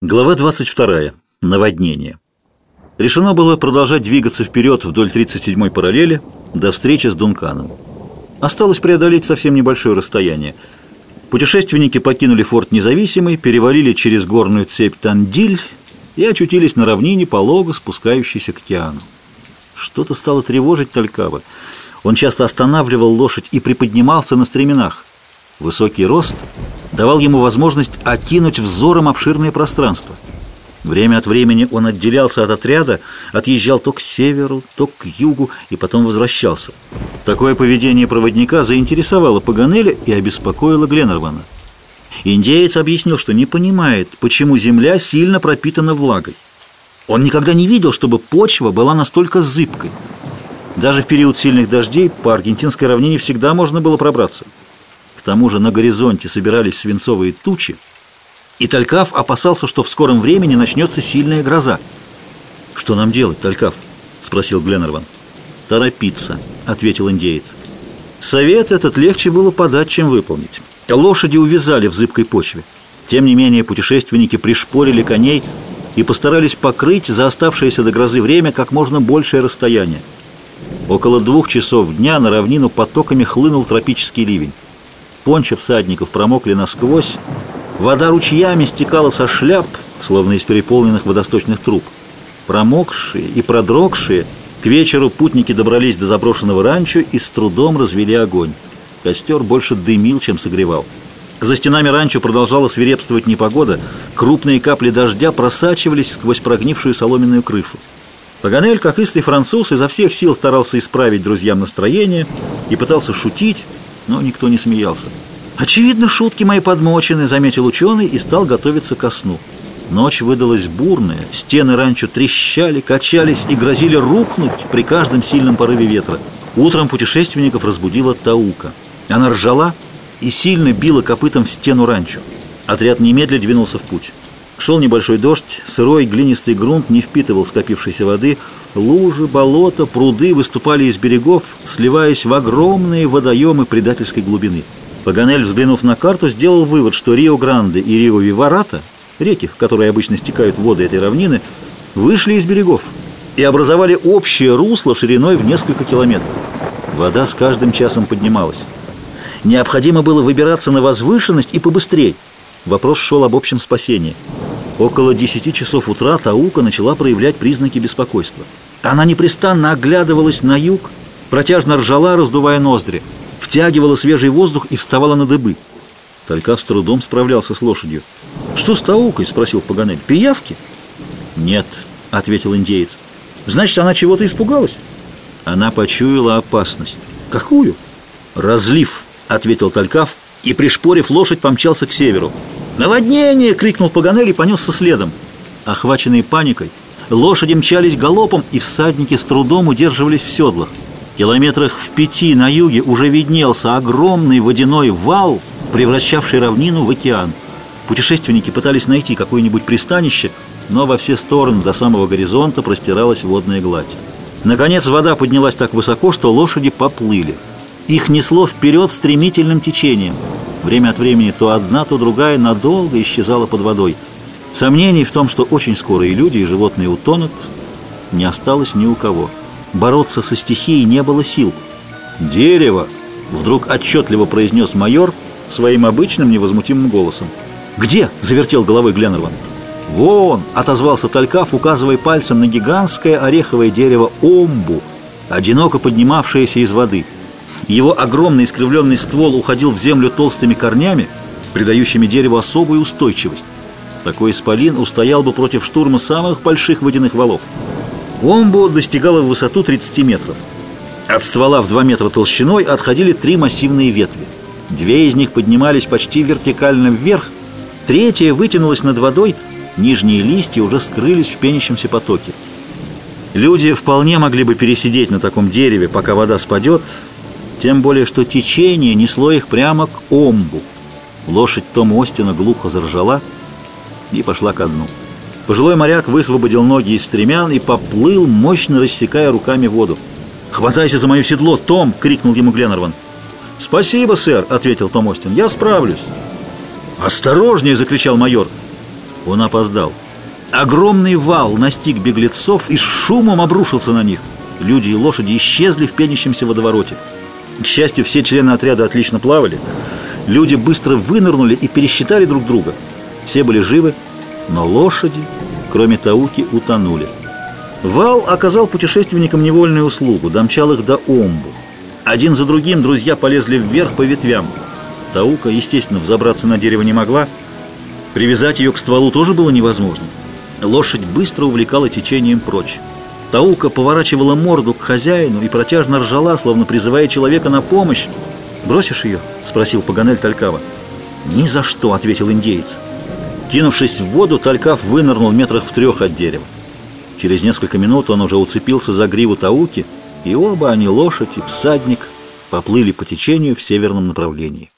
Глава 22. Наводнение. Решено было продолжать двигаться вперед вдоль 37-й параллели до встречи с Дунканом. Осталось преодолеть совсем небольшое расстояние. Путешественники покинули форт Независимый, перевалили через горную цепь Тандиль и очутились на равнине, полого спускающейся к океану. Что-то стало тревожить Талькава. Он часто останавливал лошадь и приподнимался на стременах. Высокий рост давал ему возможность окинуть взором обширное пространство. Время от времени он отделялся от отряда, отъезжал то к северу, то к югу и потом возвращался. Такое поведение проводника заинтересовало Паганеля и обеспокоило Гленнервана. Индеец объяснил, что не понимает, почему земля сильно пропитана влагой. Он никогда не видел, чтобы почва была настолько зыбкой. Даже в период сильных дождей по аргентинской равнине всегда можно было пробраться. К тому же на горизонте собирались свинцовые тучи, и Талькав опасался, что в скором времени начнется сильная гроза. «Что нам делать, Талькав?» — спросил Гленнерван. «Торопиться», — ответил индеец. Совет этот легче было подать, чем выполнить. Лошади увязали в зыбкой почве. Тем не менее, путешественники пришпорили коней и постарались покрыть за оставшееся до грозы время как можно большее расстояние. Около двух часов дня на равнину потоками хлынул тропический ливень. Понча всадников промокли насквозь, вода ручьями стекала со шляп, словно из переполненных водосточных труб. Промокшие и продрогшие, к вечеру путники добрались до заброшенного ранчо и с трудом развели огонь. Костер больше дымил, чем согревал. За стенами ранчо продолжала свирепствовать непогода, крупные капли дождя просачивались сквозь прогнившую соломенную крышу. Паганель, как истый француз, изо всех сил старался исправить друзьям настроение и пытался шутить, но никто не смеялся. «Очевидно, шутки мои подмочены», — заметил ученый и стал готовиться ко сну. Ночь выдалась бурная, стены ранчо трещали, качались и грозили рухнуть при каждом сильном порыве ветра. Утром путешественников разбудила Таука. Она ржала и сильно била копытом в стену ранчо. Отряд немедля двинулся в путь. Шел небольшой дождь, сырой глинистый грунт не впитывал скопившейся воды, лужи, болота, пруды выступали из берегов, сливаясь в огромные водоемы предательской глубины. Паганель, взглянув на карту, сделал вывод, что Рио-Гранде и Рио-Виварата, реки, в которые обычно стекают воды этой равнины, вышли из берегов и образовали общее русло шириной в несколько километров. Вода с каждым часом поднималась. Необходимо было выбираться на возвышенность и побыстрее. Вопрос шел об общем спасении. Около 10 часов утра Таука начала проявлять признаки беспокойства. Она непрестанно оглядывалась на юг, протяжно ржала, раздувая ноздри, втягивала свежий воздух и вставала на дыбы. Талькав с трудом справлялся с лошадью. «Что с Таукой?» — спросил Паганель. «Пиявки?» «Нет», — ответил индеец. «Значит, она чего-то испугалась?» Она почуяла опасность. «Какую?» «Разлив», — ответил Талькав, и, пришпорив лошадь, помчался к северу. «Наводнение!» — крикнул Паганель и понесся следом. Охваченные паникой, лошади мчались галопом, и всадники с трудом удерживались в седлах. Километрах в пяти на юге уже виднелся огромный водяной вал, превращавший равнину в океан. Путешественники пытались найти какое-нибудь пристанище, но во все стороны до самого горизонта простиралась водная гладь. Наконец вода поднялась так высоко, что лошади поплыли. Их несло вперед стремительным течением. Время от времени то одна, то другая надолго исчезала под водой. Сомнений в том, что очень скоро и люди, и животные утонут, не осталось ни у кого. Бороться со стихией не было сил. «Дерево!» — вдруг отчетливо произнес майор своим обычным невозмутимым голосом. «Где?» — завертел головой Гленнерван. «Вон!» — отозвался Талькав, указывая пальцем на гигантское ореховое дерево омбу, одиноко поднимавшееся из воды — его огромный искривленный ствол уходил в землю толстыми корнями, придающими дереву особую устойчивость. Такой исполин устоял бы против штурма самых больших водяных валов. Омбу достигала в высоту 30 метров. От ствола в 2 метра толщиной отходили три массивные ветви. Две из них поднимались почти вертикально вверх, третья вытянулась над водой, нижние листья уже скрылись в пенящемся потоке. Люди вполне могли бы пересидеть на таком дереве, пока вода спадет, тем более, что течение несло их прямо к омбу. Лошадь Тома Остина глухо заржала и пошла ко дну. Пожилой моряк высвободил ноги из стремян и поплыл, мощно рассекая руками воду. «Хватайся за мое седло, Том!» — крикнул ему Гленнерван. «Спасибо, сэр!» — ответил Том Остин. «Я справлюсь!» «Осторожнее!» — закричал майор. Он опоздал. Огромный вал настиг беглецов и шумом обрушился на них. Люди и лошади исчезли в пенящемся водовороте. К счастью, все члены отряда отлично плавали. Люди быстро вынырнули и пересчитали друг друга. Все были живы, но лошади, кроме Тауки, утонули. Вал оказал путешественникам невольную услугу, домчал их до Омбу. Один за другим друзья полезли вверх по ветвям. Таука, естественно, взобраться на дерево не могла. Привязать ее к стволу тоже было невозможно. Лошадь быстро увлекала течением прочь. Таука поворачивала морду к хозяину и протяжно ржала, словно призывая человека на помощь. «Бросишь ее?» — спросил Паганель Талькава. «Ни за что», — ответил индеец. Кинувшись в воду, Талькав вынырнул метрах в трех от дерева. Через несколько минут он уже уцепился за гриву Тауки, и оба они, лошадь и всадник, поплыли по течению в северном направлении.